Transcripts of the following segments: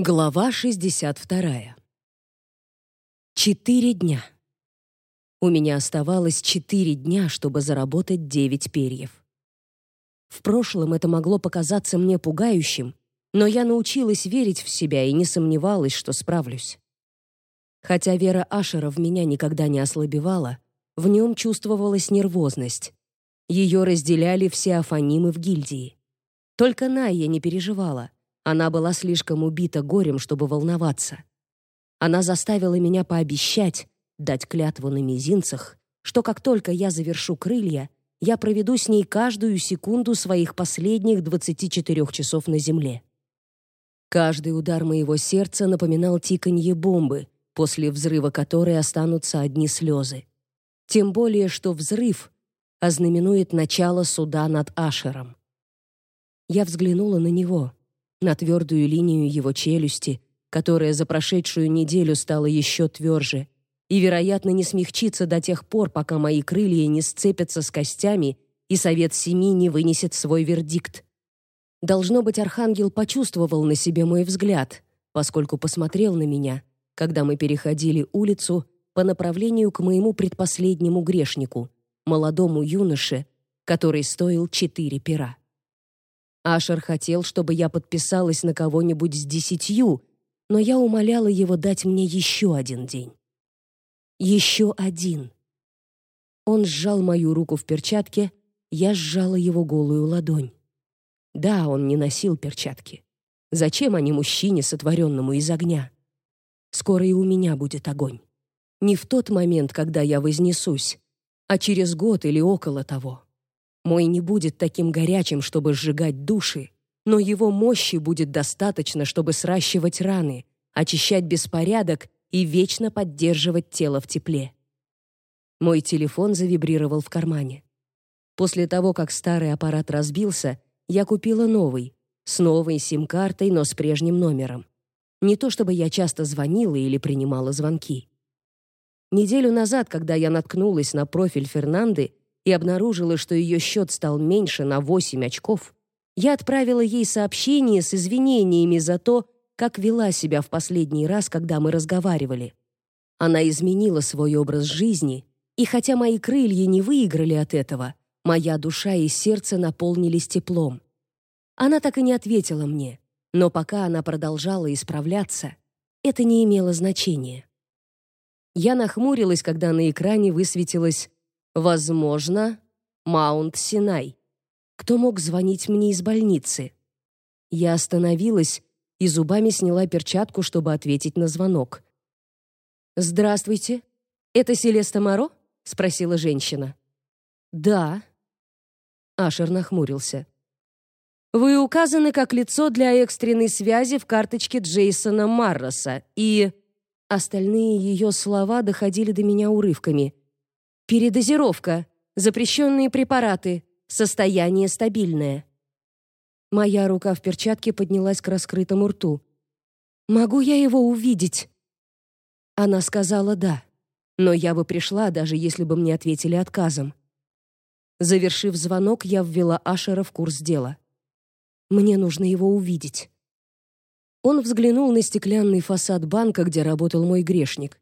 Глава 62. Четыре дня. У меня оставалось четыре дня, чтобы заработать девять перьев. В прошлом это могло показаться мне пугающим, но я научилась верить в себя и не сомневалась, что справлюсь. Хотя вера Ашера в меня никогда не ослабевала, в нем чувствовалась нервозность. Ее разделяли все афанимы в гильдии. Только Найя не переживала — она была слишком убита горем, чтобы волноваться. Она заставила меня пообещать, дать клятву на мизинцах, что как только я завершу крылья, я проведу с ней каждую секунду своих последних 24 часов на земле. Каждый удар моего сердца напоминал тиканье бомбы, после взрыва которой останутся одни слезы. Тем более, что взрыв ознаменует начало суда над Ашером. Я взглянула на него — на твердую линию его челюсти, которая за прошедшую неделю стала еще тверже, и, вероятно, не смягчится до тех пор, пока мои крылья не сцепятся с костями и совет семи не вынесет свой вердикт. Должно быть, архангел почувствовал на себе мой взгляд, поскольку посмотрел на меня, когда мы переходили улицу по направлению к моему предпоследнему грешнику, молодому юноше, который стоил четыре пера. Ашер хотел, чтобы я подписалась на кого-нибудь с десятью, но я умоляла его дать мне еще один день. Еще один. Он сжал мою руку в перчатке, я сжала его голую ладонь. Да, он не носил перчатки. Зачем они мужчине, сотворенному из огня? Скоро и у меня будет огонь. Не в тот момент, когда я вознесусь, а через год или около того. Мой не будет таким горячим, чтобы сжигать души, но его мощи будет достаточно, чтобы сращивать раны, очищать беспорядок и вечно поддерживать тело в тепле. Мой телефон завибрировал в кармане. После того, как старый аппарат разбился, я купила новый, с новой сим-картой, но с прежним номером. Не то чтобы я часто звонила или принимала звонки. Неделю назад, когда я наткнулась на профиль Фернанды, и обнаружила, что ее счет стал меньше на 8 очков, я отправила ей сообщение с извинениями за то, как вела себя в последний раз, когда мы разговаривали. Она изменила свой образ жизни, и хотя мои крылья не выиграли от этого, моя душа и сердце наполнились теплом. Она так и не ответила мне, но пока она продолжала исправляться, это не имело значения. Я нахмурилась, когда на экране высветилось Возможно, Маунт-Синай. Кто мог звонить мне из больницы? Я остановилась и зубами сняла перчатку, чтобы ответить на звонок. «Здравствуйте. Это Селеста Моро?» — спросила женщина. «Да». Ашер нахмурился. «Вы указаны как лицо для экстренной связи в карточке Джейсона Марроса, и...» Остальные ее слова доходили до меня урывками. Передозировка, запрещенные препараты, состояние стабильное. Моя рука в перчатке поднялась к раскрытому рту. Могу я его увидеть? Она сказала да. Но я бы пришла, даже если бы мне ответили отказом. Завершив звонок, я ввела Ашера в курс дела. Мне нужно его увидеть. Он взглянул на стеклянный фасад банка, где работал мой грешник.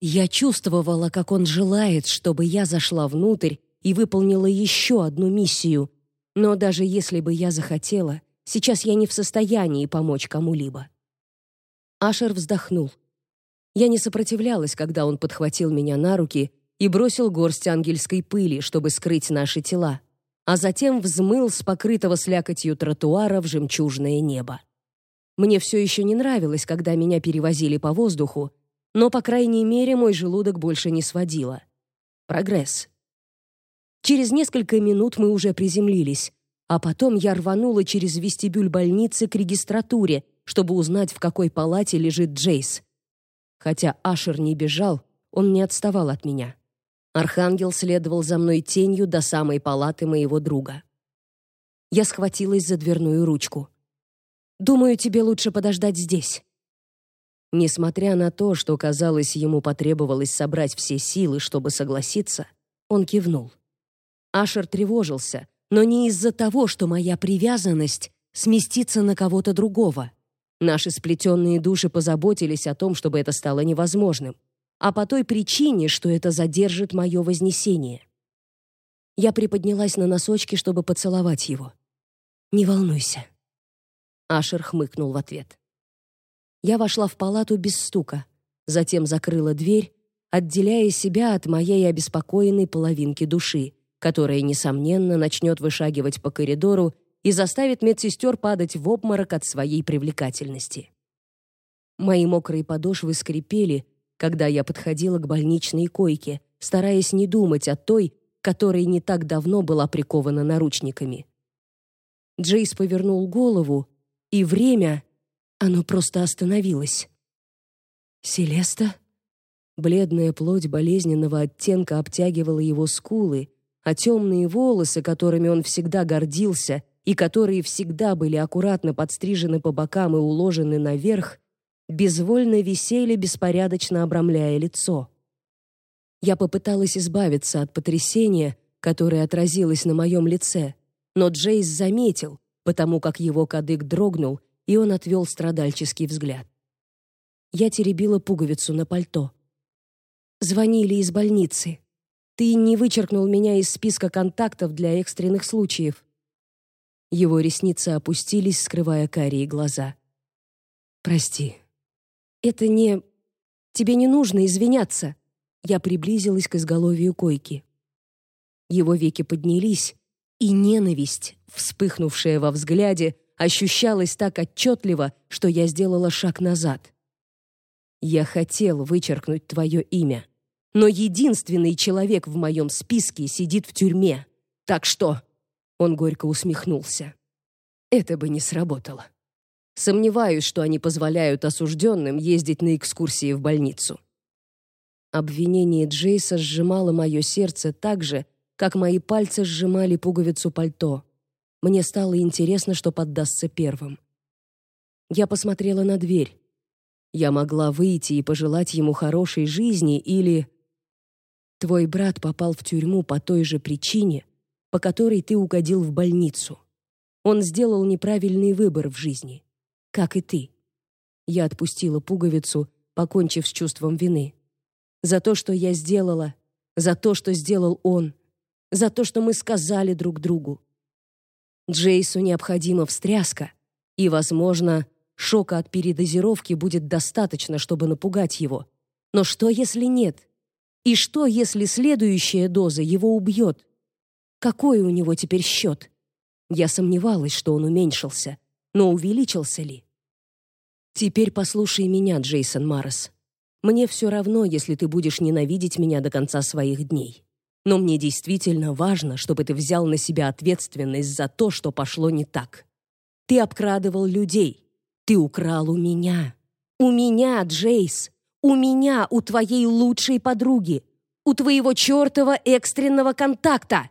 Я чувствовала, как он желает, чтобы я зашла внутрь и выполнила еще одну миссию. Но даже если бы я захотела, сейчас я не в состоянии помочь кому-либо. Ашер вздохнул. Я не сопротивлялась, когда он подхватил меня на руки и бросил горсть ангельской пыли, чтобы скрыть наши тела, а затем взмыл с покрытого слякотью тротуара в жемчужное небо. Мне все еще не нравилось, когда меня перевозили по воздуху, но, по крайней мере, мой желудок больше не сводило. Прогресс. Через несколько минут мы уже приземлились, а потом я рванула через вестибюль больницы к регистратуре, чтобы узнать, в какой палате лежит Джейс. Хотя Ашер не бежал, он не отставал от меня. Архангел следовал за мной тенью до самой палаты моего друга. Я схватилась за дверную ручку. «Думаю, тебе лучше подождать здесь». Несмотря на то, что, казалось, ему потребовалось собрать все силы, чтобы согласиться, он кивнул. Ашер тревожился, но не из-за того, что моя привязанность сместится на кого-то другого. Наши сплетенные души позаботились о том, чтобы это стало невозможным, а по той причине, что это задержит мое вознесение. Я приподнялась на носочки, чтобы поцеловать его. «Не волнуйся». Ашер хмыкнул в ответ. Я вошла в палату без стука, затем закрыла дверь, отделяя себя от моей обеспокоенной половинки души, которая, несомненно, начнет вышагивать по коридору и заставит медсестер падать в обморок от своей привлекательности. Мои мокрые подошвы скрипели, когда я подходила к больничной койке, стараясь не думать о той, которая не так давно была прикована наручниками. Джейс повернул голову, и время, оно просто остановилось. «Селеста?» Бледная плоть болезненного оттенка обтягивала его скулы, а темные волосы, которыми он всегда гордился и которые всегда были аккуратно подстрижены по бокам и уложены наверх, безвольно висели, беспорядочно обрамляя лицо. Я попыталась избавиться от потрясения, которое отразилось на моем лице, но Джейс заметил, потому как его кадык дрогнул, и он отвел страдальческий взгляд. Я теребила пуговицу на пальто. Звонили из больницы. Ты не вычеркнул меня из списка контактов для экстренных случаев. Его ресницы опустились, скрывая карие глаза. Прости. Это не Тебе не нужно извиняться. Я приблизилась к изголовью койки. Его веки поднялись, и ненависть, вспыхнувшая во взгляде, ощущалась так отчетливо, что я сделала шаг назад. Я хотел вычеркнуть твое имя, но единственный человек в моем списке сидит в тюрьме. Так что он горько усмехнулся. Это бы не сработало. Сомневаюсь, что они позволяют осужденным ездить на экскурсии в больницу. Обвинение Джейса сжимало мое сердце так же, как мои пальцы сжимали пуговицу пальто. Мне стало интересно, что поддастся первым. Я посмотрела на дверь. Я могла выйти и пожелать ему хорошей жизни или Твой брат попал в тюрьму по той же причине, по которой ты угодил в больницу. Он сделал неправильный выбор в жизни, как и ты. Я отпустила пуговицу, покончив с чувством вины. За то, что я сделала, за то, что сделал он, за то, что мы сказали друг другу. Джейсу необходима встряска, и, возможно, шока от передозировки будет достаточно, чтобы напугать его. Но что, если нет? И что, если следующая доза его убьет? Какой у него теперь счет? Я сомневалась, что он уменьшился, но увеличился ли? Теперь послушай меня, Джейсон Маррес. Мне все равно, если ты будешь ненавидеть меня до конца своих дней. Но мне действительно важно, чтобы ты взял на себя ответственность за то, что пошло не так. Ты обкрадывал людей. Ты украл у меня. У меня, Джейс. У меня, у твоей лучшей подруги. У твоего чертова экстренного контакта.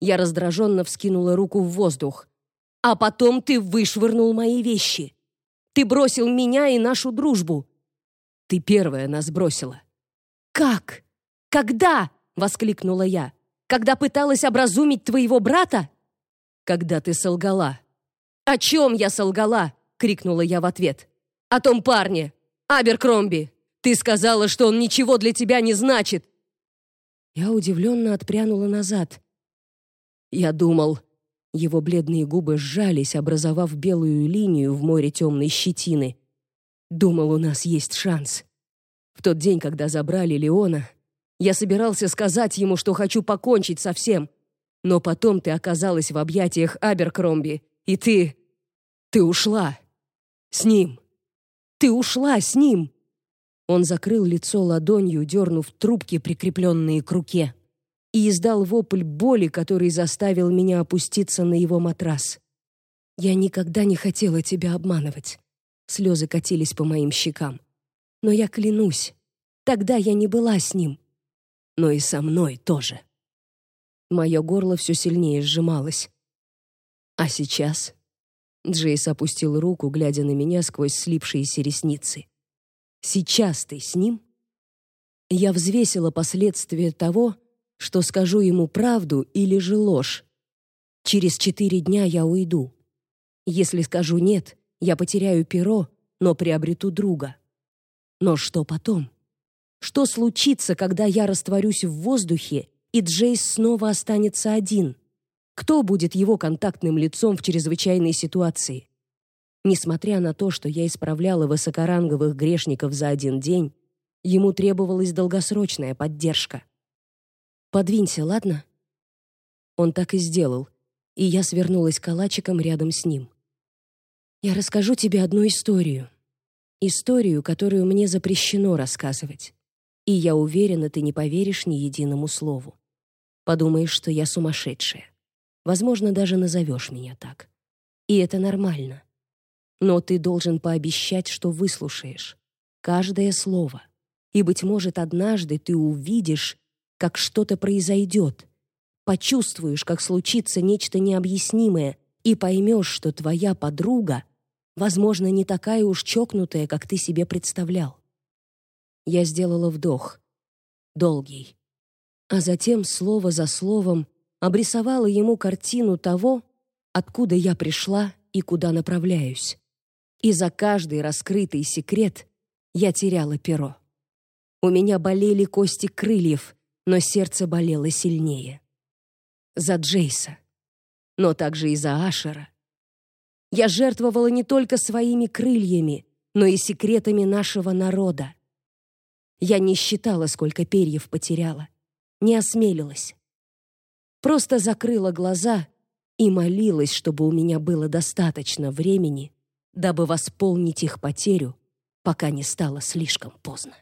Я раздраженно вскинула руку в воздух. А потом ты вышвырнул мои вещи. Ты бросил меня и нашу дружбу. Ты первая нас бросила. Как? Когда? Воскликнула я. Когда пыталась образумить твоего брата? Когда ты солгала. О чем я солгала? крикнула я в ответ. О том парне, Аберкромби. Ты сказала, что он ничего для тебя не значит. Я удивленно отпрянула назад. Я думал, его бледные губы сжались, образовав белую линию в море темной щетины. Думал, у нас есть шанс. В тот день, когда забрали Леона, я собирался сказать ему, что хочу покончить со всем. Но потом ты оказалась в объятиях Аберкромби, и ты... Ты ушла. С ним. Ты ушла с ним. Он закрыл лицо ладонью, дернув трубки, прикрепленные к руке и издал вопль боли, который заставил меня опуститься на его матрас. Я никогда не хотела тебя обманывать. Слезы катились по моим щекам. Но я клянусь, тогда я не была с ним. Но и со мной тоже. Мое горло все сильнее сжималось. А сейчас Джейс опустил руку, глядя на меня сквозь слипшиеся ресницы. Сейчас ты с ним? Я взвесила последствия того, что скажу ему правду или же ложь. Через четыре дня я уйду. Если скажу «нет», я потеряю перо, но приобрету друга. Но что потом? Что случится, когда я растворюсь в воздухе, и Джейс снова останется один? Кто будет его контактным лицом в чрезвычайной ситуации? Несмотря на то, что я исправляла высокоранговых грешников за один день, ему требовалась долгосрочная поддержка. «Подвинься, ладно?» Он так и сделал, и я свернулась калачиком рядом с ним. «Я расскажу тебе одну историю. Историю, которую мне запрещено рассказывать. И я уверена, ты не поверишь ни единому слову. Подумаешь, что я сумасшедшая. Возможно, даже назовешь меня так. И это нормально. Но ты должен пообещать, что выслушаешь. Каждое слово. И, быть может, однажды ты увидишь, как что-то произойдет. Почувствуешь, как случится нечто необъяснимое, и поймешь, что твоя подруга, возможно, не такая уж чокнутая, как ты себе представлял. Я сделала вдох. Долгий. А затем, слово за словом, обрисовала ему картину того, откуда я пришла и куда направляюсь. И за каждый раскрытый секрет я теряла перо. У меня болели кости крыльев, но сердце болело сильнее. За Джейса, но также и за Ашера. Я жертвовала не только своими крыльями, но и секретами нашего народа. Я не считала, сколько перьев потеряла, не осмелилась. Просто закрыла глаза и молилась, чтобы у меня было достаточно времени, дабы восполнить их потерю, пока не стало слишком поздно.